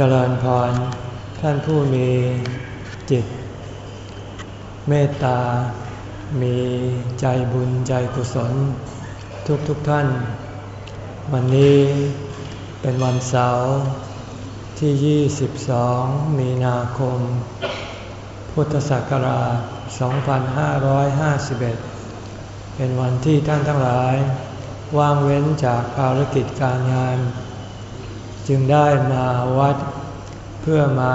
เจริญพร ท่านผู้มีจิต เมตตา มีใจบุญใจกุศล ทุกทุกท่าน วันนี้เป็นวันเสาร์ที่ 22 มีนาคม พุทธศักราช 2551 เป็นวันที่ท่านทั้งหลาย ว่างเว้นจากภารกิจการงาน จึงได้มาวัดเพื่อมา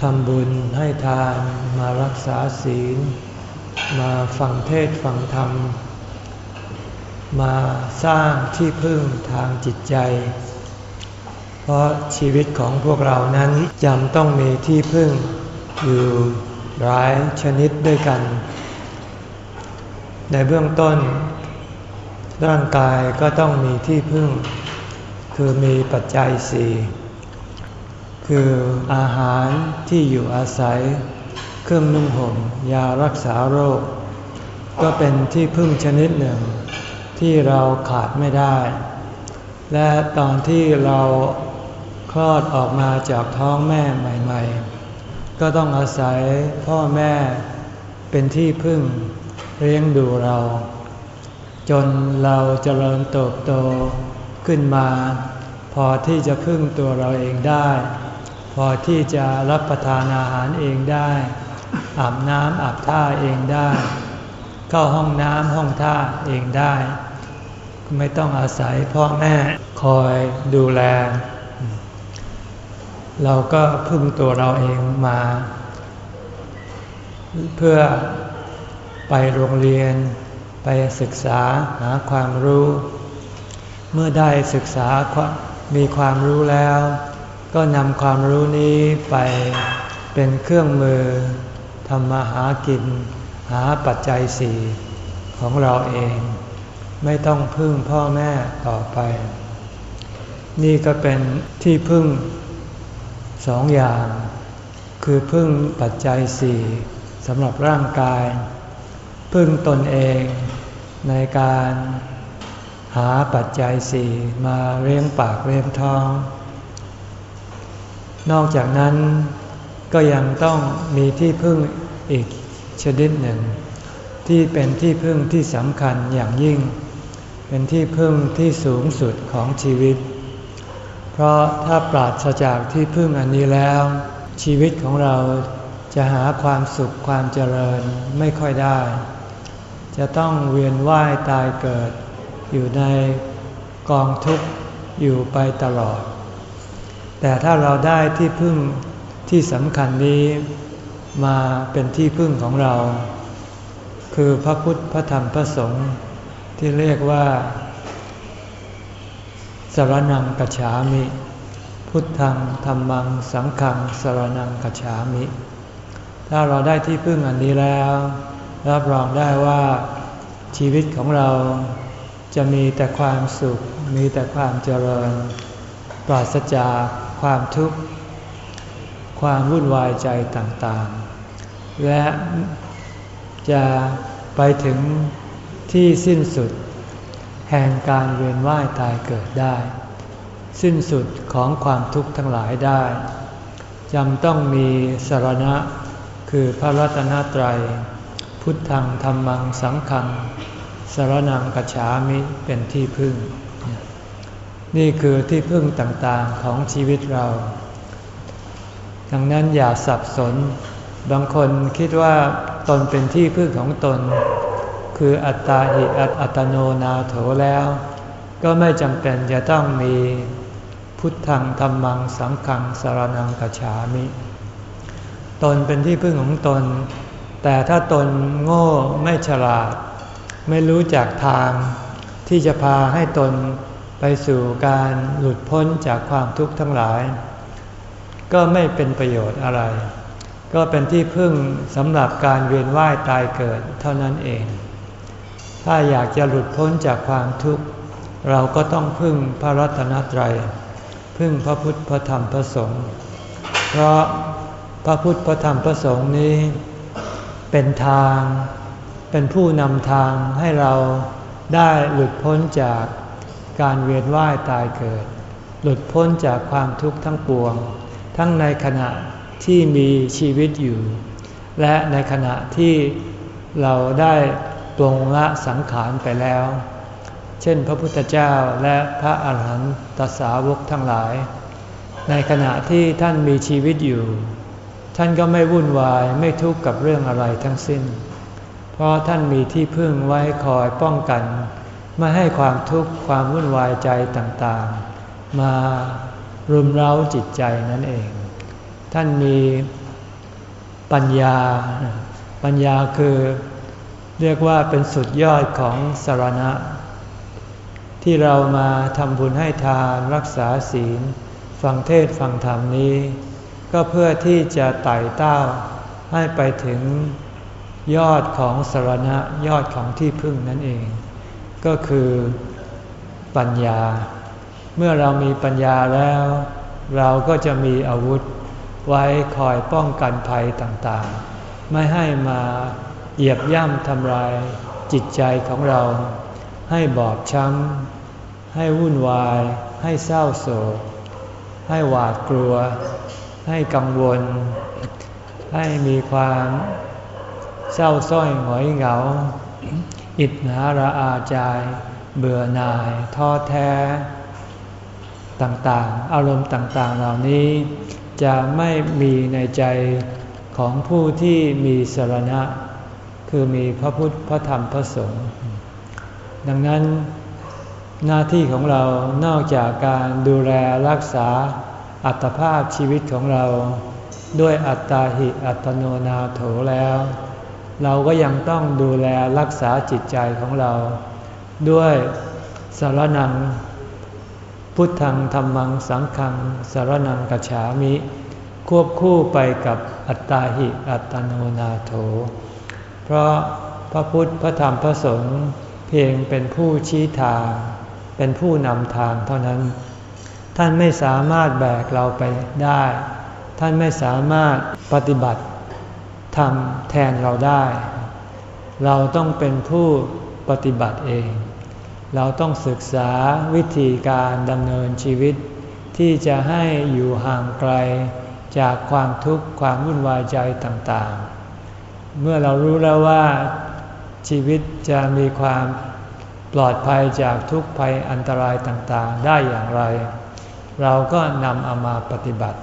ทำบุญให้ทานมารักษาศีล มาฟังเทศฟังธรรม มาสร้างที่พึ่งทางจิตใจ เพราะชีวิตของพวกเรานั้นจำต้องมีที่พึ่งอยู่หลายชนิดด้วยกัน ในเบื้องต้น ร่างกายก็ต้องมีที่พึ่ง คือมีปัจจัยสี่คืออาหารที่อยู่อาศัย เครื่องนุ่งห่มยารักษาโรค ก็เป็นที่พึ่งชนิดหนึ่ง ที่เราขาดไม่ได้ และตอนที่เราคลอดออกมาจากท้องแม่ใหม่ ๆ ก็ต้องอาศัยพ่อแม่เป็นที่พึ่งเลี้ยงดูเรา จนเราจเจริญเติบโตขึ้นมา พอที่จะพึ่งตัวเราเองได้ พอที่จะรับประทานอาหารเองได้ อาบน้ำอาบท่าเองได้ เข้าห้องน้ำห้องท่าเองได้ ไม่ต้องอาศัยพ่อแม่คอยดูแล เราก็พึ่งตัวเราเองมา เพื่อไปโรงเรียน ไปศึกษาหาความรู้ เมื่อได้ศึกษามีความรู้แล้ว ก็นำความรู้นี้ไปเป็นเครื่องมือทำมาหากิน หาปัจจัยสี่ของเราเอง ไม่ต้องพึ่งพ่อแม่ต่อไป นี่ก็เป็นที่พึ่งสองอย่าง คือพึ่งปัจจัยสี่สำหรับร่างกาย พึ่งตนเอง ในการหาปัจจัยสี่มาเลี้ยงปากเลี้ยงท้อง นอกจากนั้นก็ยังต้องมีที่พึ่งอีกชนิดหนึ่ง ที่เป็นที่พึ่งที่สำคัญอย่างยิ่ง เป็นที่พึ่งที่สูงสุดของชีวิต เพราะถ้าปราศจากที่พึ่งอันนี้แล้ว ชีวิตของเราจะหาความสุขความเจริญไม่ค่อยได้ จะต้องเวียนว่ายตายเกิด อยู่ในกองทุกข์อยู่ไปตลอด แต่ถ้าเราได้ที่พึ่งที่สำคัญนี้มาเป็นที่พึ่งของเรา คือพระพุทธพระธรรมพระสงฆ์ที่เรียกว่าสรนังกัจฉามิ พุทธังธรรมังสังฆังสรนังกัจฉามิ ถ้าเราได้ที่พึ่งอันนี้แล้ว รับรองได้ว่าชีวิตของเราจะมีแต่ความสุข มีแต่ความเจริญ ปราศจากความทุกข์ ความวุ่นวายใจต่างๆ และจะไปถึงที่สิ้นสุด แห่งการเวียนว่ายตายเกิดได้ สิ้นสุดของความทุกข์ทั้งหลายได้จำต้องมีสารณะคือพระรัตนตรัย พุทธังธรรมังสังฆังสารนังกัจฉามิเป็นที่พึ่ง นี่คือที่พึ่งต่างๆของชีวิตเรา ดังนั้นอย่าสับสน บางคนคิดว่าตนเป็นที่พึ่งของตน คืออัตตาหิอัตโนนาโถแล้ว ก็ไม่จำเป็นจะต้องมีพุทธังธรรมังสังฆังสารนังกัจฉามิ ตนเป็นที่พึ่งของตน แต่ถ้าตนโง่ไม่ฉลาด ไม่รู้จักทาง ที่จะพาให้ตนไปสู่การหลุดพ้นจากความทุกข์ทั้งหลาย ก็ไม่เป็นประโยชน์อะไร ก็เป็นที่พึ่งสำหรับการเวียนว่ายตายเกิดเท่านั้นเอง ถ้าอยากจะหลุดพ้นจากความทุกข์ เราก็ต้องพึ่งพระรัตนตรัย พึ่งพระพุทธพระธรรมพระสงฆ์เพราะพระพุทธพระธรรมพระสงฆ์นี้ เป็นทาง เป็นผู้นำทางให้เราได้หลุดพ้นจากการเวียนว่ายตายเกิด หลุดพ้นจากความทุกข์ทั้งปวง ทั้งในขณะที่มีชีวิตอยู่ และในขณะที่เราได้ปรงละสังขารไปแล้ว เช่นพระพุทธเจ้าและพระอาหารหันตสาวกทั้งหลาย ในขณะที่ท่านมีชีวิตอยู่ ท่านก็ไม่วุ่นวายไม่ทุกข์กับเรื่องอะไรทั้งสิ้น เพราะท่านมีที่พึ่งไว้คอยป้องกัน ไม่ให้ความทุกข์ความวุ่นวายใจต่างๆ มารุมเร้าจิตใจนั่นเอง ท่านมีปัญญา ปัญญาคือเรียกว่าเป็นสุดยอดของสารณะ ที่เรามาทำบุญให้ทานรักษาศีล ฟังเทศฟังธรรมนี้ ก็เพื่อที่จะไต่เต้าให้ไปถึงยอดของสรณะยอดของที่พึ่งนั่นเอง ก็คือปัญญา เมื่อเรามีปัญญาแล้ว เราก็จะมีอาวุธไว้คอยป้องกันภัยต่างๆ ไม่ให้มาเหยียบย่ำทำลายจิตใจของเรา ให้บอบช้ำให้วุ่นวาย ให้เศร้าโศก ให้หวาดกลัว ให้กังวล ให้มีความเศร้าส้อยหงอยเหงา อิจนาระอาใจเบื่อหน่ายท้อแท้ต่างๆ อารมณ์ต่างๆ เหล่านี้จะไม่มีในใจของผู้ที่มีสรณะ คือมีพระพุทธพระธรรมพระสงฆ์ดังนั้นหน้าที่ของเรานอกจากการดูแลรักษา อัตภาพชีวิตของเรา ด้วยอัตตาหิอัตโนนาโถแล้ว เราก็ยังต้องดูแลรักษาจิตใจของเรา ด้วยสารนัง พุทธังธรรมังสังฆังสารนังกัจฉามิ ควบคู่ไปกับอัตตาหิอัตโนนาโถ เพราะพระพุทธพระธรรมพระสงฆ์เพียงเป็นผู้ชี้ทาง เป็นผู้นำทางเท่านั้น ท่านไม่สามารถแบกเราไปได้ ท่านไม่สามารถปฏิบัติทำแทนเราได้ เราต้องเป็นผู้ปฏิบัติเอง เราต้องศึกษาวิธีการดำเนินชีวิต ที่จะให้อยู่ห่างไกลจากความทุกข์ความวุ่นวายใจต่างๆ เมื่อเรารู้แล้วว่าชีวิตจะมีความปลอดภัยจากทุกภัยอันตรายต่างๆ ได้อย่างไร เราก็นำเอามาปฏิบัติ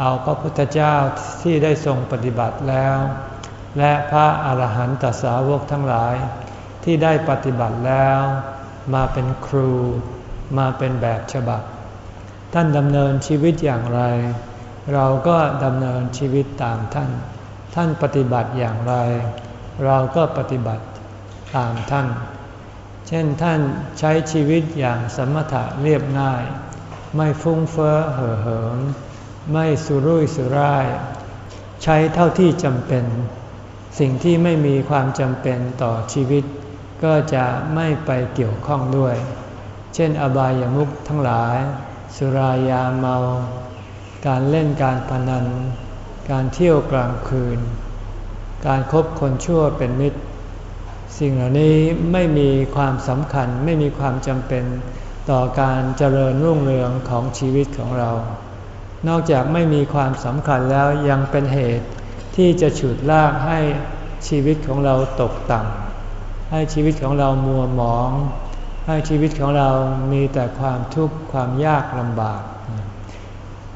เอาพระพุทธเจ้าที่ได้ทรงปฏิบัติแล้ว และพระอาหารหันตสาวกทั้งหลาย ที่ได้ปฏิบัติแล้ว มาเป็นครู มาเป็นแบบฉบับ ท่านดำเนินชีวิตอย่างไร เราก็ดำเนินชีวิตตามท่าน ท่านปฏิบัติอย่างไร เราก็ปฏิบัติตามท่าน เช่นท่านใช้ชีวิตอย่างสมถะเรียบง่าย ไม่ฟุ้งเฟ้อเห่อเหิมไม่สุรุ่ยสุร่าย ใช้เท่าที่จำเป็น สิ่งที่ไม่มีความจำเป็นต่อชีวิต ก็จะไม่ไปเกี่ยวข้องด้วย เช่น อบายามุขทั้งหลาย สุรายาเมา การเล่นการพนัน การเที่ยวกลางคืน การครบคนชั่วเป็นมิตร สิ่งเหล่านี้ไม่มีความสำคัญไม่มีความจำเป็น ต่อการเจริญรุ่งเรืองของชีวิตของเรา นอกจากไม่มีความสำคัญแล้วยังเป็นเหตุที่จะฉุดลากให้ชีวิตของเราตกต่ำให้ชีวิตของเรามัวหมอง ให้ชีวิตของเรามีแต่ความทุกข์ความยากลำบาก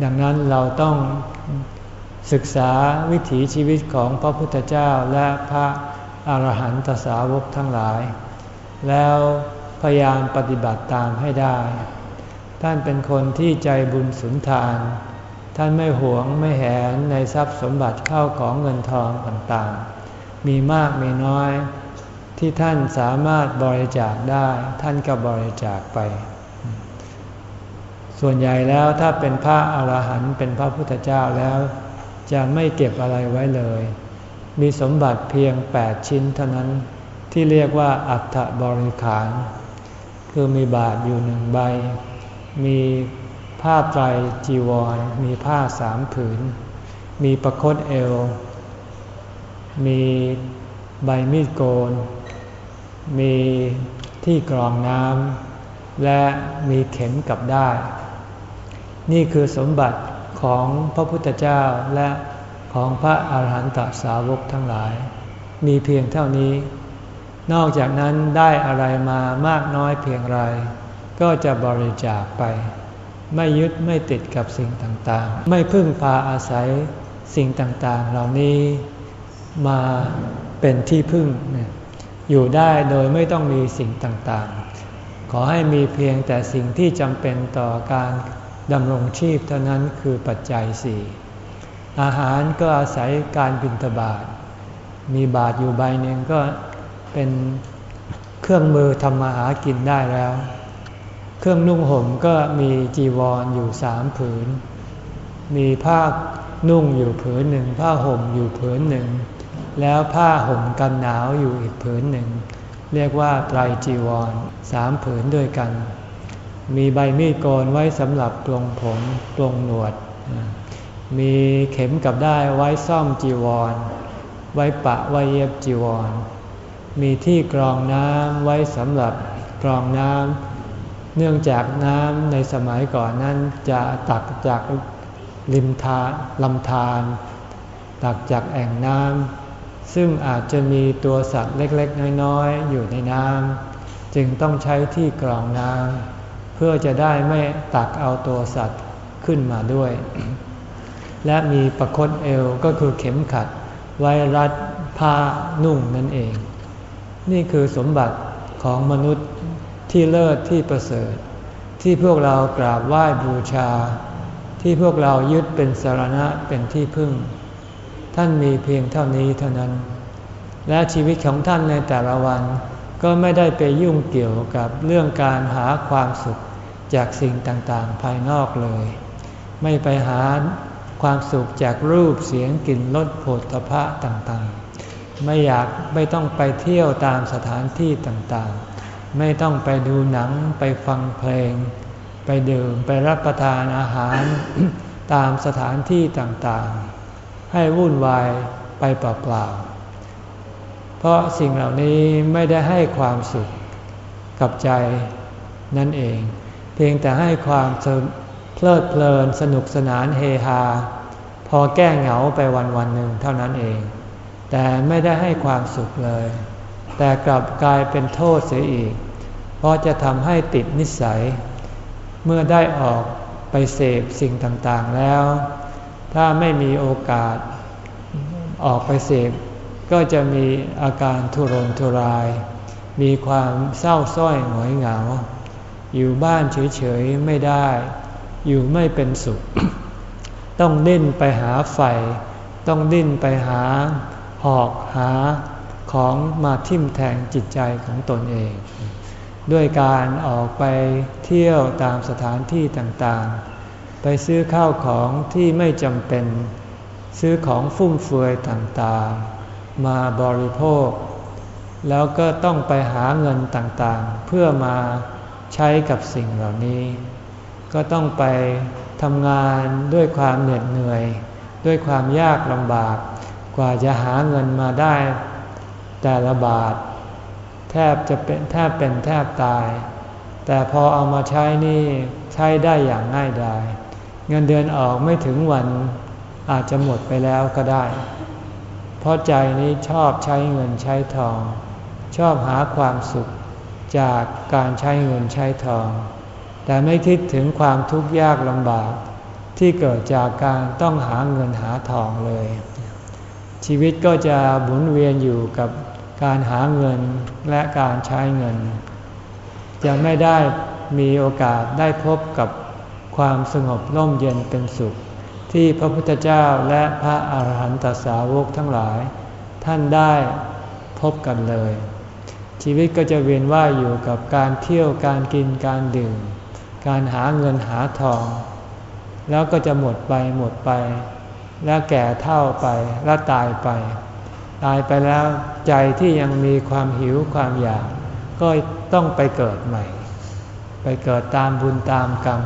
ดังนั้นเราต้องศึกษาวิถีชีวิตของพระพุทธเจ้าและพระอรหันตสาวกทั้งหลาย แล้ว พยายามปฏิบัติตามให้ได้ ท่านเป็นคนที่ใจบุญสุนทาน ท่านไม่หวงไม่แหนในทรัพย์สมบัติเข้าของเงินทองต่างๆ มีมากมีน้อย ที่ท่านสามารถบริจาคได้ ท่านก็บริจาคไป ส่วนใหญ่แล้วถ้าเป็นพระอาหารหันต์เป็นพระพุทธเจ้าแล้ว จะไม่เก็บอะไรไว้เลย มีสมบัติเพียงแปดชิ้นเท่านั้นที่เรียกว่าอัฐบริขาร คือมีบาทอยู่หนึ่งใบ มีผ้าไตรจีวร มีผ้าสามผืน มีประคตเอว มีใบมีดโกน มีที่กรองน้ำ และมีเข็มกับได้ นี่คือสมบัติของพระพุทธเจ้าและของพระอาหารหันตสาวกทั้งหลาย มีเพียงเท่านี้ นอกจากนั้นได้อะไรมามากน้อยเพียงไร ก็จะบริจาคไป ไม่ยึดไม่ติดกับสิ่งต่างๆ ไม่พึ่งพาอาศัยสิ่งต่างๆ เหล่านี้มาเป็นที่พึ่ง อยู่ได้โดยไม่ต้องมีสิ่งต่างๆ ขอให้มีเพียงแต่สิ่งที่จำเป็นต่อการดำรงชีพเท่านั้นคือปัจจัยสี่อาหารก็อาศัยการบินทบาทมีบาทอยู่ใบหนึ่งก็ เป็นเครื่องมือทำมาหากินได้แล้ว เครื่องนุ่งห่มก็มีจีวรออยู่สามผืน มีผ้านุ่งอยู่ผืนหนึ่ง ผ้าห่มอยู่ผืนหนึ่ง แล้วผ้าห่มกันหนาวอยู่อีกผืนหนึ่ง เรียกว่าไตรจีวรสามผืนด้วยกัน มีใบมีดโกนไว้สำหรับปลงผมปลงหนวด มีเข็มกับได้ไว้ซ่อมจีวร ไว้ปะไว้เย็บจีวร มีที่กรองน้ำไว้สำหรับกรองน้ำเนื่องจากน้ำในสมัยก่อนนั้นจะตักจากริมทาลำธารตักจากแอ่งน้ำซึ่งอาจจะมีตัวสัตว์เล็กๆ น้อยๆ อยู่ในน้ำจึงต้องใช้ที่กรองน้ำเพื่อจะได้ไม่ตักเอาตัวสัตว์ขึ้นมาด้วย และมีประคตเอวก็คือเข็มขัดไว้รัดผ้านุ่งนั่นเอง นี่คือสมบัติของมนุษย์ที่เลิศที่ประเสริฐ ที่พวกเรากราบไหว้บูชา ที่พวกเรายึดเป็นสารณะเป็นที่พึ่ง ท่านมีเพียงเท่านี้เท่านั้น และชีวิตของท่านในแต่ละวันก็ไม่ได้ไปยุ่งเกี่ยวกับเรื่องการหาความสุขจากสิ่งต่างๆ ภายนอกเลย ไม่ไปหาความสุขจากรูปเสียงกลิ่นรสโผฏฐพะต่างๆ ไม่อยากไม่ต้องไปเที่ยวตามสถานที่ต่างๆ ไม่ต้องไปดูหนังไปฟังเพลง ไปดื่มไปรับประทานอาหารตามสถานที่ต่างๆ ให้วุ่นวายไปเปล่าๆ เพราะสิ่งเหล่านี้ไม่ได้ให้ความสุขกับใจนั่นเอง เพียงแต่ให้ความเพลิดเพลินสนุกสนานเฮฮา พอแก้เหงาไปวันวันหนึ่งเท่านั้นเอง แต่ไม่ได้ให้ความสุขเลย แต่กลับกลายเป็นโทษเสียอีก เพราะจะทำให้ติดนิสัย เมื่อได้ออกไปเสพสิ่งต่างๆแล้ว ถ้าไม่มีโอกาสออกไปเสพก็จะมีอาการทุรนทุราย มีความเศร้าส้อยหงอยเหงา อยู่บ้านเฉยๆไม่ได้ อยู่ไม่เป็นสุข ต้องดิ้นไปหาไฟ ต้องดิ้นไปหา หอกหาของมาทิ่มแทงจิตใจของตนเอง ด้วยการออกไปเที่ยวตามสถานที่ต่างๆ ไปซื้อข้าวของที่ไม่จำเป็น ซื้อของฟุ่มเฟือยต่างๆ มาบริโภค แล้วก็ต้องไปหาเงินต่างๆ เพื่อมาใช้กับสิ่งเหล่านี้ ก็ต้องไปทำงานด้วยความเหน็ดเหนื่อย ด้วยความยากลำบาก กว่าจะหาเงินมาได้ แต่ละบาท แทบจะเป็นแทบเป็นแทบตาย แต่พอเอามาใช้นี่ใช้ได้อย่างง่ายดายเงินเดือนออกไม่ถึงวันอาจจะหมดไปแล้วก็ได้ เพราะใจนี้ชอบใช้เงินใช้ทอง ชอบหาความสุขจากการใช้เงินใช้ทอง แต่ไม่คิดถึงความทุกข์ยากลำบากที่เกิดจากการต้องหาเงินหาทองเลย ชีวิตก็จะหมุนเวียนอยู่กับการหาเงินและการใช้เงิน จะไม่ได้มีโอกาสได้พบกับความสงบร่มเย็นเป็นสุข ที่พระพุทธเจ้าและพระอาหารหันตสาวกทั้งหลาย ท่านได้พบกันเลย ชีวิตก็จะเวียนว่ายอยู่กับการเที่ยวการกินการดื่ม การหาเงินหาทอง แล้วก็จะหมดไปหมดไป แล้วแก่เท่าไปแล้วตายไป ตายไปแล้วใจที่ยังมีความหิวความอยาก ก็ต้องไปเกิดใหม่ ไปเกิดตามบุญตามกรรม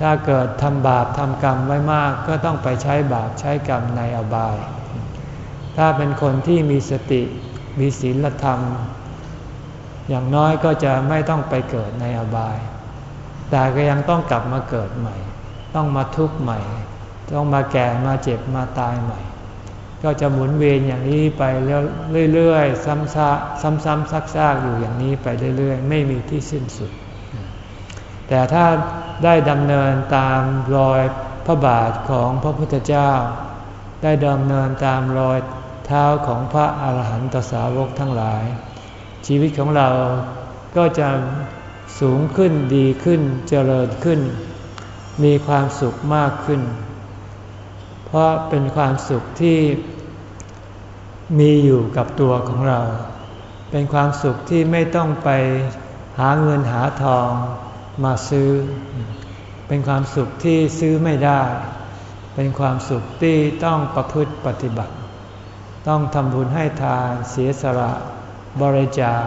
ถ้าเกิดทำบาปทำกรรมไว้มากก็ต้องไปใช้บาปใช้กรรมในอบาย ถ้าเป็นคนที่มีสติมีศีลธรรม อย่างน้อยก็จะไม่ต้องไปเกิดในอบาย แต่ก็ยังต้องกลับมาเกิดใหม่ ต้องมาทุกข์ใหม่ ต้องมาแก่มาเจ็บมาตายใหม่ ก็จะหมุนเวียนอย่างนี้ไปเรื่อยๆ ซ้ำๆซ้ำๆซักๆอยู่อย่างนี้ไปเรื่อยๆ ไม่มีที่สิ้นสุด แต่ถ้าได้ดำเนินตามรอยพระบาทของพระพุทธเจ้า ได้ดำเนินตามรอยเท้าของพระอาหารหันตสาวกทั้งหลาย ชีวิตของเราก็จะสูงขึ้นดีขึ้นเจริญขึ้น มีความสุขมากขึ้น เพราะเป็นความสุขที่มีอยู่กับตัวของเรา เป็นความสุขที่ไม่ต้องไปหาเงินหาทองมาซื้อ เป็นความสุขที่ซื้อไม่ได้ เป็นความสุขที่ต้องประพฤติปฏิบัติ ต้องทำบุญให้ทานเสียสละบริจาค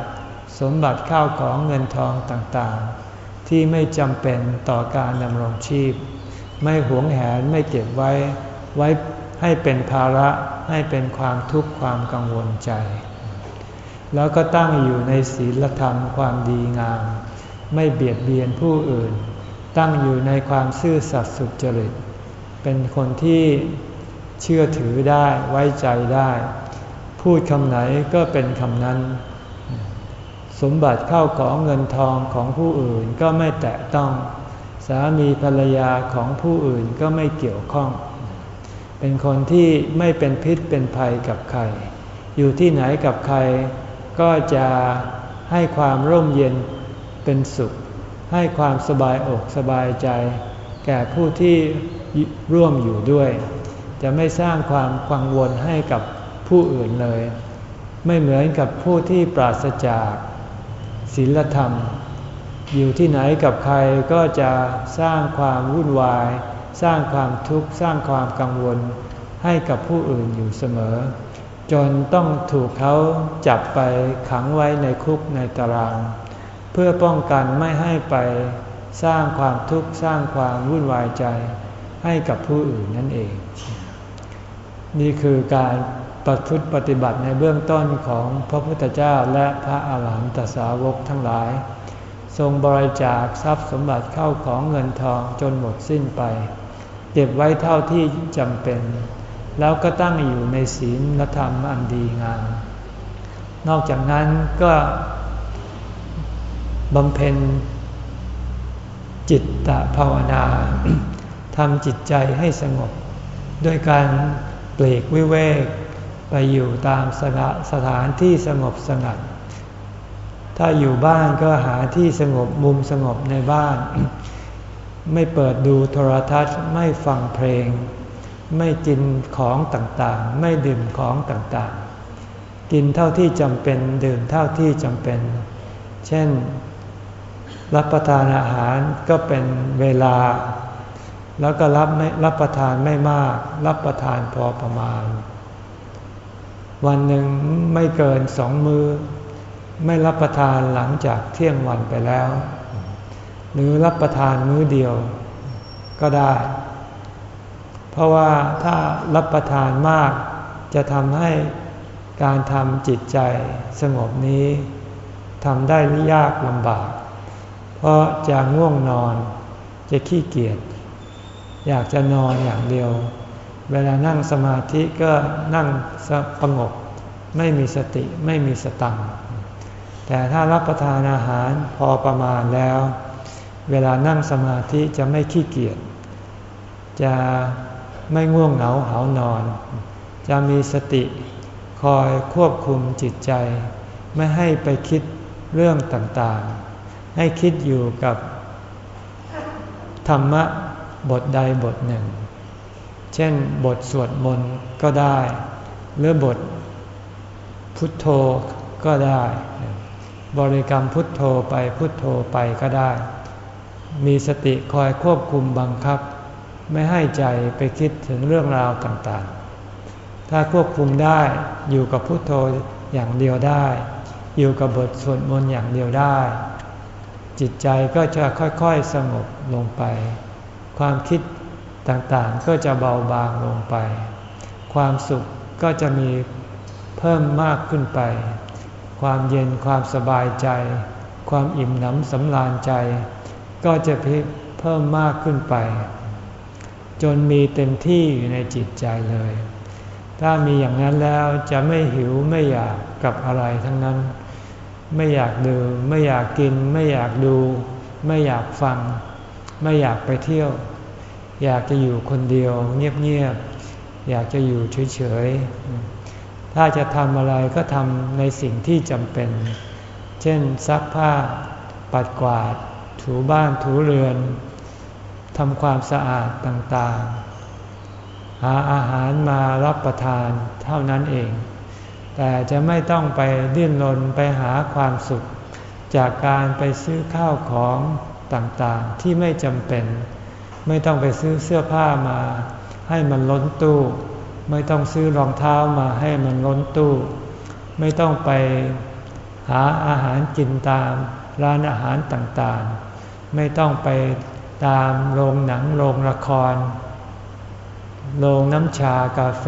สมบัติข้าวของเงินทองต่างๆ ที่ไม่จำเป็นต่อการดำรงชีพ ไม่หวงแหนไม่เก็บไว้ ไว้ให้เป็นภาระให้เป็นความทุกข์ความกังวลใจ แล้วก็ตั้งอยู่ในศีลธรรมความดีงาม ไม่เบียดเบียนผู้อื่น ตั้งอยู่ในความซื่อสัตย์สุจริต เป็นคนที่เชื่อถือได้ไว้ใจได้ พูดคำไหนก็เป็นคำนั้น สมบัติเข้าของเงินทองของผู้อื่นก็ไม่แตะต้อง สามีภรรยาของผู้อื่นก็ไม่เกี่ยวข้อง เป็นคนที่ไม่เป็นพิษเป็นภัยกับใคร อยู่ที่ไหนกับใคร ก็จะให้ความร่มเย็นเป็นสุข ให้ความสบายอกสบายใจ แก่ผู้ที่ร่วมอยู่ด้วย จะไม่สร้างความกังวลให้กับผู้อื่นเลย ไม่เหมือนกับผู้ที่ปราศจากศีลธรรม อยู่ที่ไหนกับใครก็จะสร้างความวุ่นวาย สร้างความทุกข์สร้างความกังวลให้กับผู้อื่นอยู่เสมอ จนต้องถูกเขาจับไปขังไว้ในคุกในตาราง เพื่อป้องกันไม่ให้ไปสร้างความทุกข์สร้างความวุ่นวายใจให้กับผู้อื่นนั่นเอง นี่คือการประพฤติปฏิบัติในเบื้องต้นของพระพุทธเจ้าและพระอาหารหันตสาวกทั้งหลาย ทรงบริจาคทรัพย์สมบัติเข้าของเงินทองจนหมดสิ้นไป เก็บไว้เท่าที่จำเป็น แล้วก็ตั้งอยู่ในศีลและธรรมอันดีงาม นอกจากนั้นก็บำเพ็ญจิตตภาวนาทำจิตใจให้สงบ ด้วยการเปลกวิเวกไปอยู่ตามสสถานที่สงบสงัด ถ้าอยู่บ้านก็หาที่สงบมุมสงบในบ้าน ไม่เปิดดูโทรทัศน์ไม่ฟังเพลง ไม่กินของต่างๆ ไม่ดื่มของต่างๆ กินเท่าที่จำเป็นดื่มเท่าที่จำเป็น เช่น รับประทานอาหารก็เป็นเวลา แล้วก็รับไม่รับประทานไม่มาก รับประทานพอประมาณ วันหนึ่งไม่เกินสองมือไม่รับประทานหลังจากเที่ยงวันไปแล้ว หรือรับประทานมื้อเดียวก็ได้ เพราะว่าถ้ารับประทานมากจะทำให้การทำจิตใจสงบนี้ทำได้ยากลำบาก เพราะจะง่วงนอนจะขี้เกียจอยากจะนอนอย่างเดียว เวลานั่งสมาธิก็นั่งสงบไม่มีสติไม่มีสตังแต่ถ้ารับประทานอาหารพอประมาณแล้ว เวลานั่งสมาธิจะไม่ขี้เกียจ จะไม่ง่วงเหงาหานอน จะมีสติคอยควบคุมจิตใจ ไม่ให้ไปคิดเรื่องต่างๆ ให้คิดอยู่กับธรรมะบทใดบทหนึ่ง เช่นบทสวดมนต์ก็ได้ หรือบทพุทโธก็ได้ บริกรรมพุทโธไปพุทโธไปก็ได้ มีสติคอยควบคุมบังคับ ไม่ให้ใจไปคิดถึงเรื่องราวต่างๆ ถ้าควบคุมได้อยู่กับพุทโธอย่างเดียวได้ อยู่กับบทสวดมนต์อย่างเดียวได้ จิตใจก็จะค่อยๆสงบลงไป ความคิดต่างๆก็จะเบาบางลงไป ความสุขก็จะมีเพิ่มมากขึ้นไป ความเย็นความสบายใจ ความอิ่มหนำสำราญใจ ก็จะเพิ่มมากขึ้นไป จนมีเต็มที่อยู่ในจิตใจเลย ถ้ามีอย่างนั้นแล้วจะไม่หิวไม่อยากกับอะไรทั้งนั้น ไม่อยากดื่มไม่อยากกิน ไม่อยากดู ไม่อยากฟัง ไม่อยากไปเที่ยว อยากจะอยู่คนเดียวเงียบๆอยากจะอยู่เฉยๆถ้าจะทำอะไรก็ทำในสิ่งที่จำเป็น เช่นซักผ้าปัดกวาด ถูบ้านถูเรือนทำความสะอาดต่างๆ หาอาหารมารับประทานเท่านั้นเอง แต่จะไม่ต้องไปดิ้นรนไปหาความสุข จากการไปซื้อข้าวของต่างๆ ที่ไม่จำเป็น ไม่ต้องไปซื้อเสื้อผ้ามา ให้มันล้นตู้ ไม่ต้องซื้อรองเท้ามาให้มันล้นตู้ ไม่ต้องไปหาอาหารกินตามร้านอาหารต่างๆ ไม่ต้องไปตามโรงหนังโรงละคร โรงน้ำชากาแฟ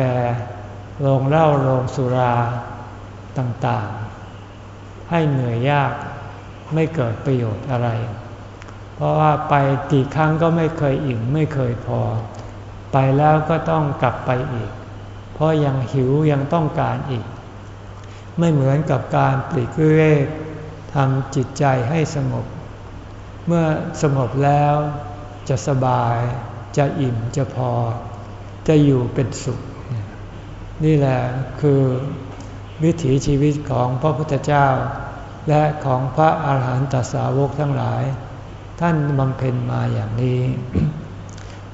โรงเหล้าโรงสุราต่างๆ ให้เหนื่อยยากไม่เกิดประโยชน์อะไร เพราะว่าไปกี่ครั้งก็ไม่เคยอิ่มไม่เคยพอ ไปแล้วก็ต้องกลับไปอีก เพราะยังหิวยังต้องการอีก ไม่เหมือนกับการปลีกเวกทำจิตใจให้สงบ มื่อสงบแล้วจะสบาย จะอิ่มจะพอ จะอยู่เป็นสุข นี่แหละคือวิถีชีวิตของพระพุทธเจ้า และของพระอาหารหันตสาวกทั้งหลาย ท่านบำเพ็ญมาอย่างนี้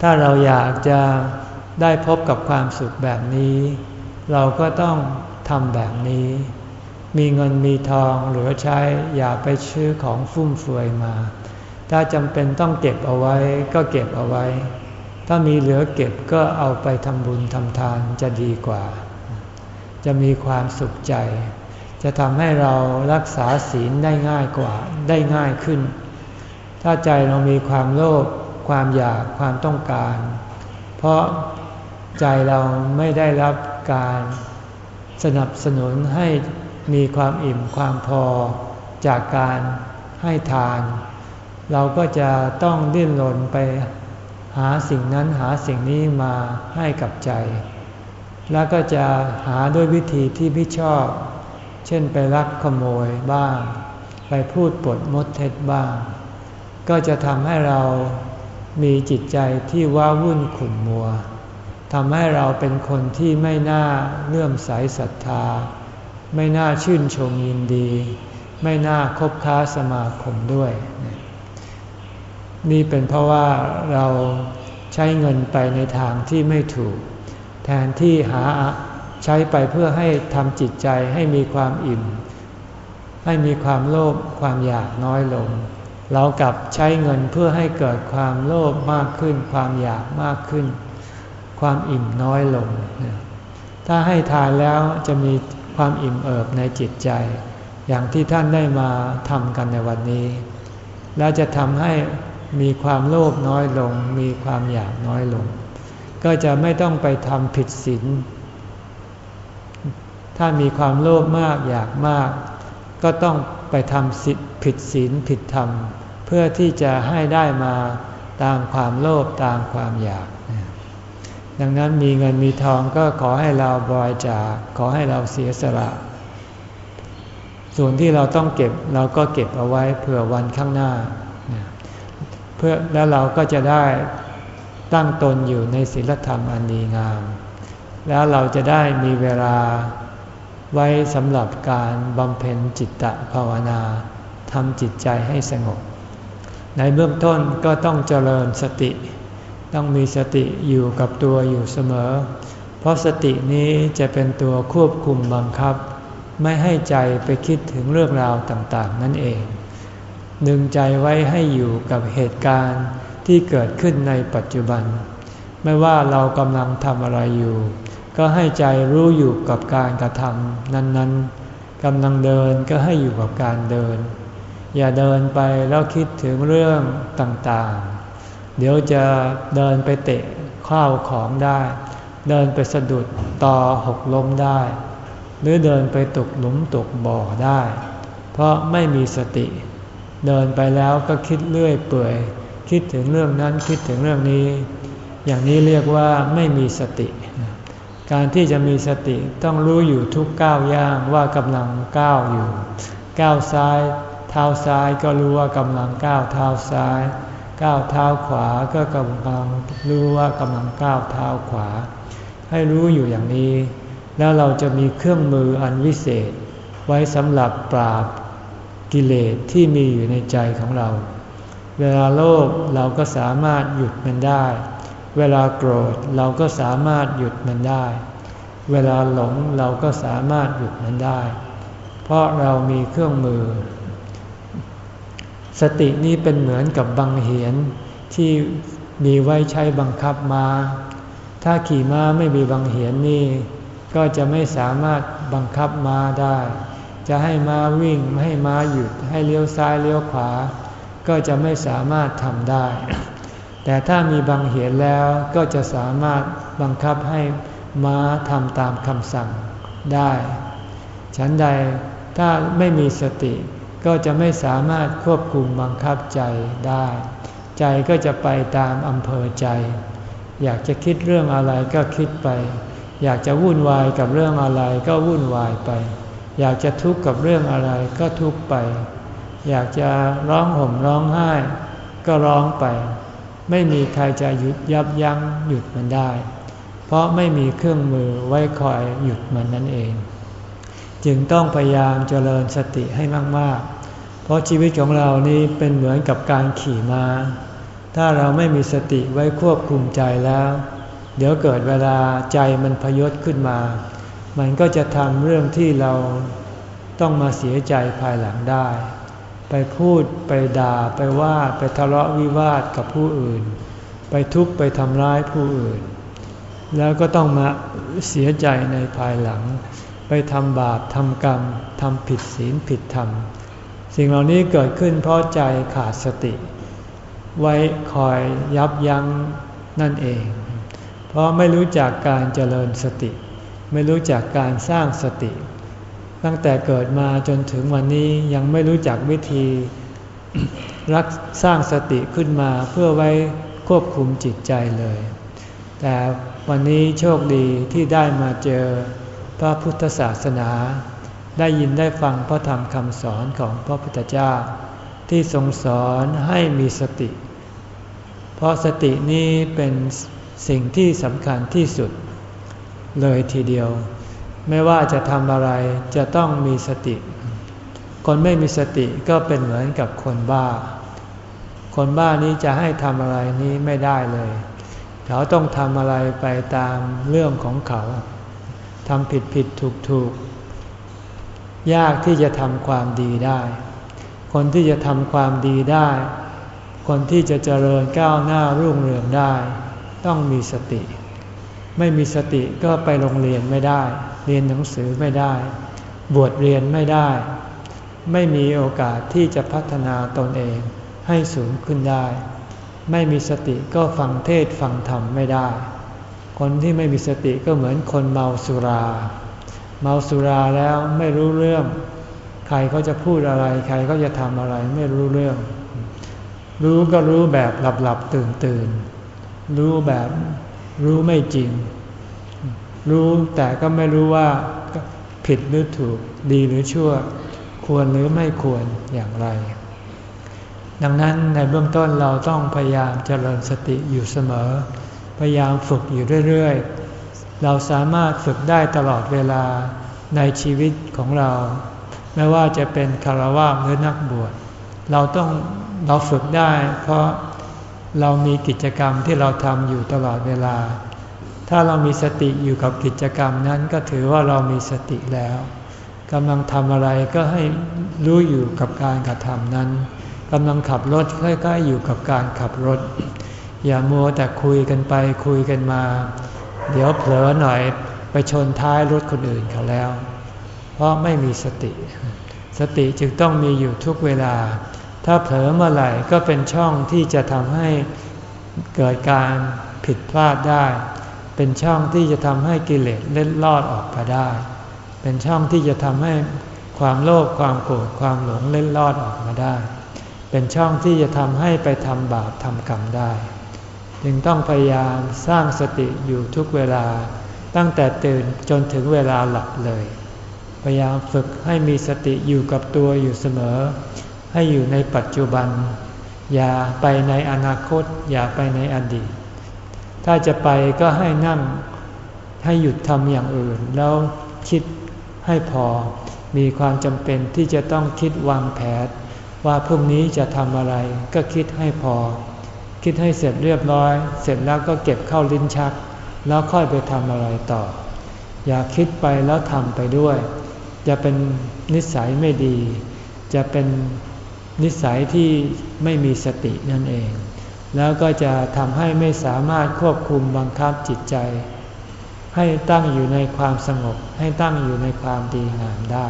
ถ้าเราอยากจะได้พบกับความสุขแบบนี้ เราก็ต้องทำแบบนี้ มีเงินมีทองเหลือใช้อย่าไปซื้อของฟุ่มเฟือยมา ถ้าจำเป็นต้องเก็บเอาไว้ก็เก็บเอาไว้ ถ้ามีเหลือเก็บก็เอาไปทำบุญทำทานจะดีกว่า จะมีความสุขใจ จะทำให้เรารักษาศีลได้ง่ายกว่าได้ง่ายขึ้น ถ้าใจเรามีความโลภความอยากความต้องการ เพราะใจเราไม่ได้รับการสนับสนุนให้มีความอิ่มความพอจากการให้ทาน เราก็จะต้องดิ้นรนไปหาสิ่งนั้นหาสิ่งนี้มาให้กับใจ แล้วก็จะหาด้วยวิธีที่ไม่ชอบ เช่นไปลักขโมยบ้าง ไปพูดปดมดเท็จบ้าง ก็จะทำให้เรามีจิตใจที่ว้าวุ่นขุ่นมัวทำให้เราเป็นคนที่ไม่น่าเลื่อมใสศรัทธา ไม่น่าชื่นชมยินดี ไม่น่าคบค้าสมาคมด้วย นี่เป็นเพราะว่าเราใช้เงินไปในทางที่ไม่ถูก แทนที่หาใช้ไปเพื่อให้ทำจิตใจให้มีความอิ่ม ให้มีความโลภความอยากน้อยลง เรากลับใช้เงินเพื่อให้เกิดความโลภมากขึ้น ความอยากมากขึ้น ความอิ่มน้อยลง ถ้าให้ทานแล้วจะมีความอิ่มเอิบในจิตใจ อย่างที่ท่านได้มาทำกันในวันนี้ แล้วจะทำให้ มีความโลภน้อยลง มีความอยากน้อยลง ก็จะไม่ต้องไปทำผิดศีลถ้ามีความโลภมากอยากมาก ก็ต้องไปทำผิดศีลผิดธรรม เพื่อที่จะให้ได้มาตามความโลภตามความอยาก ดังนั้นมีเงินมีทองก็ขอให้เราบริจาคขอให้เราเสียสละ ส่วนที่เราต้องเก็บเราก็เก็บเอาไว้เผื่อวันข้างหน้า เพื่อแล้วเราก็จะได้ตั้งตนอยู่ในศีลธรรมอันดีงาม แล้วเราจะได้มีเวลาไว้สำหรับการบำเพ็ญจิตตภาวนาทำจิตใจให้สงบ ในเบื้องต้นก็ต้องเจริญสติ ต้องมีสติอยู่กับตัวอยู่เสมอ เพราะสตินี้จะเป็นตัวควบคุมบังคับ ไม่ให้ใจไปคิดถึงเรื่องราวต่างๆ นั่นเอง ดึงใจไว้ให้อยู่กับเหตุการณ์ที่เกิดขึ้นในปัจจุบัน ไม่ว่าเรากำลังทำอะไรอยู่ ก็ให้ใจรู้อยู่กับการกระทำนั้นๆกำลังเดินก็ให้อยู่กับการเดิน อย่าเดินไปแล้วคิดถึงเรื่องต่างๆ เดี๋ยวจะเดินไปเตะข้าวของได้ เดินไปสะดุดต่อหกล้มได้ หรือเดินไปตกหลุมตกบ่อได้ เพราะไม่มีสติ เดินไปแล้วก็คิดเรื่อยเปื่อย คิดถึงเรื่องนั้นคิดถึงเรื่องนี้ อย่างนี้เรียกว่าไม่มีสติ การที่จะมีสติต้องรู้อยู่ทุกก้าวย่างว่ากำลังก้าวอยู่ ก้าวซ้าย เท้าซ้ายก็รู้ว่ากำลังก้าวเท้าซ้าย ก้าวเท้าขวาก็กำลังรู้ว่ากำลังก้าวเท้าขวา ให้รู้อยู่อย่างนี้ แล้วเราจะมีเครื่องมืออันวิเศษ ไว้สำหรับปราบ กิเลสที่มีอยู่ในใจของเรา เวลาโลภเราก็สามารถหยุดมันได้ เวลาโกรธเราก็สามารถหยุดมันได้ เวลาหลงเราก็สามารถหยุดมันได้ เพราะเรามีเครื่องมือ สตินี้เป็นเหมือนกับบังเหียนที่มีไว้ใช้บังคับมา้า ถ้าขี่ม้าไม่มีบังเหียนนี่ ก็จะไม่สามารถบังคับม้าได้ จะให้ม้าวิ่งไม่ให้ม้าหยุดให้เลี้ยวซ้ายเลี้ยวขวา ก็จะไม่สามารถทำได้ แต่ถ้ามีบังเหียนแล้วก็จะสามารถบังคับให้ม้าทำตามคำสั่งได้ ฉันใดถ้าไม่มีสติก็จะไม่สามารถควบคุมบังคับใจได้ ใจก็จะไปตามอำเภอใจ อยากจะคิดเรื่องอะไรก็คิดไป อยากจะวุ่นวายกับเรื่องอะไรก็วุ่นวายไป อยากจะทุกข์กับเรื่องอะไรก็ทุกข์ไป อยากจะร้องห่มร้องไห้ ก็ร้องไป ไม่มีใครจะหยุดยับยั้งหยุดมันได้ เพราะไม่มีเครื่องมือไว้คอยหยุดมันนั่นเอง จึงต้องพยายามเจริญสติให้มาก ๆ เพราะชีวิตของเรานี้เป็นเหมือนกับการขี่ม้า ถ้าเราไม่มีสติไว้ควบคุมใจแล้ว เดี๋ยวเกิดเวลาใจมันพยศขึ้นมา มันก็จะทำเรื่องที่เราต้องมาเสียใจภายหลังได้ ไปพูดไปด่าไปว่าไปทะเลาะวิวาทกับผู้อื่น ไปทุบไปทำร้ายผู้อื่น แล้วก็ต้องมาเสียใจในภายหลัง ไปทำบาปทำกรรมทำผิดศีลผิดธรรม สิ่งเหล่านี้เกิดขึ้นเพราะใจขาดสติ ไว้คอยยับยั้งนั่นเอง เพราะไม่รู้จักการเจริญสติ ไม่รู้จักการสร้างสติ ตั้งแต่เกิดมาจนถึงวันนี้ยังไม่รู้จักวิธีรักสร้างสติขึ้นมาเพื่อไว้ควบคุมจิตใจเลย แต่วันนี้โชคดีที่ได้มาเจอพระพุทธศาสนา ได้ยินได้ฟังพระธรรมคำสอนของพระพุทธเจ้า ที่ทรงสอนให้มีสติ เพราะสตินี้เป็นสิ่งที่สำคัญที่สุด เลยทีเดียว ไม่ว่าจะทำอะไรจะต้องมีสติ คนไม่มีสติก็เป็นเหมือนกับคนบ้า คนบ้านี้จะให้ทำอะไรนี้ไม่ได้เลย เขาต้องทำอะไรไปตามเรื่องของเขาทำผิดผิดถูกถูกยากที่จะทำความดีได้ คนที่จะทำความดีได้ คนที่จะเจริญก้าวหน้ารุ่งเรืองได้ ต้องมีสติ ไม่มีสติก็ไปโรงเรียนไม่ได้ เรียนหนังสือไม่ได้ บวชเรียนไม่ได้ ไม่มีโอกาสที่จะพัฒนาตนเองให้สูงขึ้นได้ ไม่มีสติก็ฟังเทศฟังธรรมไม่ได้ คนที่ไม่มีสติก็เหมือนคนเมาสุรา เมาสุราแล้วไม่รู้เรื่อง ใครเขาจะพูดอะไร ใครเขาจะทำอะไรไม่รู้เรื่อง รู้ก็รู้แบบหลับหลับตื่นตื่นรู้แบบ รู้ไม่จริง รู้แต่ก็ไม่รู้ว่าผิดหรือถูกดีหรือชั่ว ควรหรือไม่ควรอย่างไร ดังนั้นในเบื้องต้นเราต้องพยายามเจริญสติอยู่เสมอ พยายามฝึกอยู่เรื่อยๆ เราสามารถฝึกได้ตลอดเวลาในชีวิตของเรา ไม่ว่าจะเป็นคารวะหรือนักบวชเราต้องเราฝึกได้ เพราะ เรามีกิจกรรมที่เราทำอยู่ตลอดเวลา ถ้าเรามีสติอยู่กับกิจกรรมนั้นก็ถือว่าเรามีสติแล้วกำลังทำอะไรก็ให้รู้อยู่กับการกระทำนั้นกำลังขับรถใกล้ๆอยู่กับการขับรถ อย่ามัวแต่คุยกันไปคุยกันมา เดี๋ยวเผลอหน่อยไปชนท้ายรถคนอื่นเขาแล้ว เพราะไม่มีสติ สติจึงต้องมีอยู่ทุกเวลา ถ้าเผลอเมื่อไหร่ก็เป็นช่องที่จะทำให้เกิดการผิดพลาดได้ เป็นช่องที่จะทำให้กิเลสเล็ดลอดออกไปได้ เป็นช่องที่จะทำให้ความโลภความโกรธความหลงเล็ดลอดออกมาได้ เป็นช่องที่จะทำให้ไปทำบาปทำกรรมได้ จึงต้องพยายามสร้างสติอยู่ทุกเวลา ตั้งแต่ตื่นจนถึงเวลาหลับเลย พยายามฝึกให้มีสติอยู่กับตัวอยู่เสมอ ให้อยู่ในปัจจุบัน อย่าไปในอนาคต อย่าไปในอดีต ถ้าจะไปก็ให้นั่งให้หยุดทำอย่างอื่น แล้วคิดให้พอ มีความจำเป็นที่จะต้องคิดวางแผนว่าพรุ่งนี้จะทำอะไร ก็คิดให้พอ คิดให้เสร็จเรียบร้อย เสร็จแล้วก็เก็บเข้าลิ้นชัก แล้วค่อยไปทำอะไรต่อ อย่าคิดไปแล้วทำไปด้วย จะเป็นนิสัยไม่ดี จะเป็น นิสัยที่ไม่มีสตินั่นเอง แล้วก็จะทำให้ไม่สามารถควบคุมบังคับจิตใจ ให้ตั้งอยู่ในความสงบ ให้ตั้งอยู่ในความดีงามได้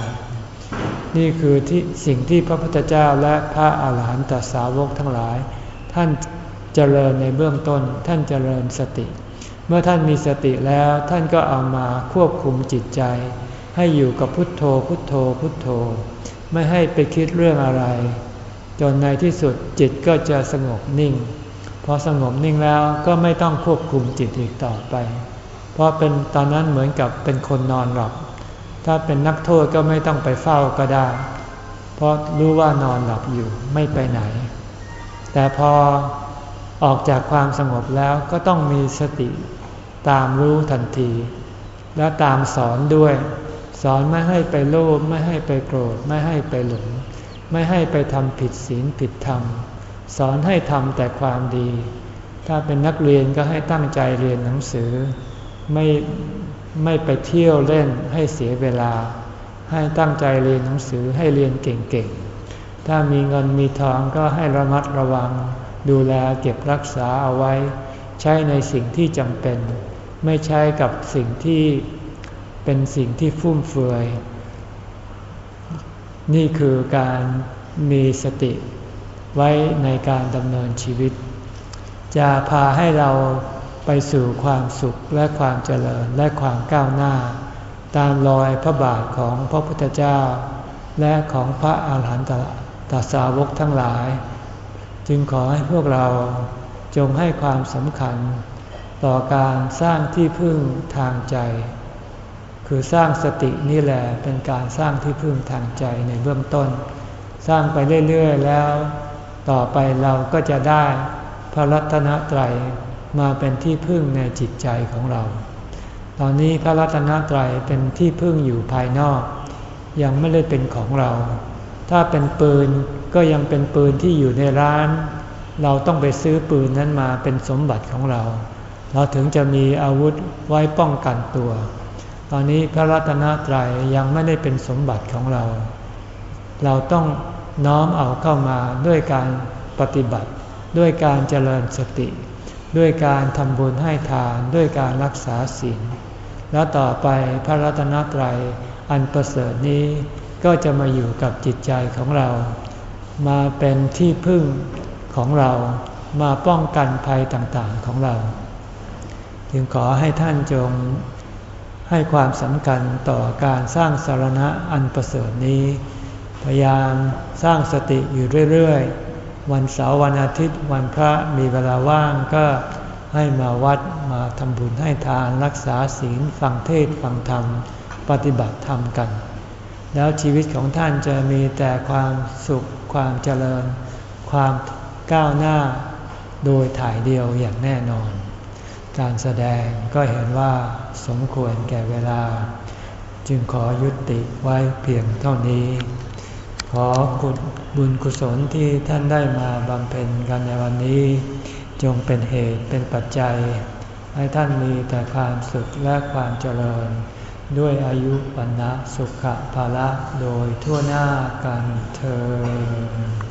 นี่คือที่สิ่งที่พระพุทธเจ้าและพระอาหารหันตสาวกทั้งหลาย ท่านเจริญในเบื้องต้น ท่านเจริญสติ เมื่อท่านมีสติแล้วท่านก็เอามาควบคุมจิตใจ ให้อยู่กับพุทโธพุทโธพุทโธ ไม่ให้ไปคิดเรื่องอะไร จนในที่สุดจิตก็จะสงบนิ่ง พอสงบนิ่งแล้วก็ไม่ต้องควบคุมจิตอีกต่อไป เพราะเป็นตอนนั้นเหมือนกับเป็นคนนอนหลับ ถ้าเป็นนักโทษก็ไม่ต้องไปเฝ้าก็ได้ เพราะรู้ว่านอนหลับอยู่ไม่ไปไหน แต่พอออกจากความสงบแล้วก็ต้องมีสติตามรู้ทันที และตามสอนด้วย สอนไม่ให้ไปโลภไม่ให้ไปโกรธไม่ให้ไปหลง ไม่ให้ไปทำผิดศีลผิดธรรม สอนให้ทำแต่ความดี ถ้าเป็นนักเรียนก็ให้ตั้งใจเรียนหนังสือ ไม่ไม่ไปเที่ยวเล่นให้เสียเวลา ให้ตั้งใจเรียนหนังสือให้เรียนเก่งๆ ถ้ามีเงินมีทองก็ให้ระมัดระวัง ดูแลเก็บรักษาเอาไว้ ใช้ในสิ่งที่จำเป็น ไม่ใช้กับสิ่งที่เป็นสิ่งที่ฟุ่มเฟือย นี่คือการมีสติไว้ในการดำเนินชีวิต จะพาให้เราไปสู่ความสุขและความเจริญและความก้าวหน้า ตามรอยพระบาทของพระพุทธเจ้า และของพระอาหารหันตสาวกทั้งหลาย จึงขอให้พวกเราจงให้ความสำคัญ ต่อการสร้างที่พึ่งทางใจ คือสร้างสตินี่แหละเป็นการสร้างที่พึ่งทางใจในเบื้องต้น สร้างไปเรื่อยๆแล้ว ต่อไปเราก็จะได้พระรัตนตรัยมาเป็นที่พึ่งในจิตใจของเรา ตอนนี้พระรัตนตรัยเป็นที่พึ่งอยู่ภายนอก ยังไม่ได้เป็นของเรา ถ้าเป็นปืนก็ยังเป็นปืนที่อยู่ในร้าน เราต้องไปซื้อปืนนั้นมาเป็นสมบัติของเรา เราถึงจะมีอาวุธไว้ป้องกันตัว ตอนนี้พระรัตนตรัยยังไม่ได้เป็นสมบัติของเรา เราต้องน้อมเอาเข้ามาด้วยการปฏิบัติ ด้วยการเจริญสติ ด้วยการทำบุญให้ทาน ด้วยการรักษาศีล แล้วต่อไปพระรัตนตรัยอันประเสริฐนี้ก็จะมาอยู่กับจิตใจของเรา มาเป็นที่พึ่งของเรา มาป้องกันภัยต่างๆของเรา จึงขอให้ท่านจง ให้ความสำคัญต่อการสร้างสารณะอันประเสริฐนี้ พยายามสร้างสติอยู่เรื่อยๆ วันเสาร์วันอาทิตย์วันพระมีเวลาว่างก็ให้มาวัดมาทำบุญให้ทานรักษาศีลฟังเทศฟังธรรม ปฏิบัติธรรมกัน แล้วชีวิตของท่านจะมีแต่ความสุขความเจริญ ความก้าวหน้า โดยถ่ายเดียวอย่างแน่นอน การแสดงก็เห็นว่าสมควรแก่เวลา จึงขอยุติไว้เพียงเท่านี้ ขอกุศบุญกุศลที่ท่านได้มาบำเพ็ญกันในวันนี้ จงเป็นเหตุเป็นปัจจัย ให้ท่านมีแต่ความสุขและความเจริญ ด้วยอายุวันนะสุขภาละโดยทั่วหน้ากันเธอ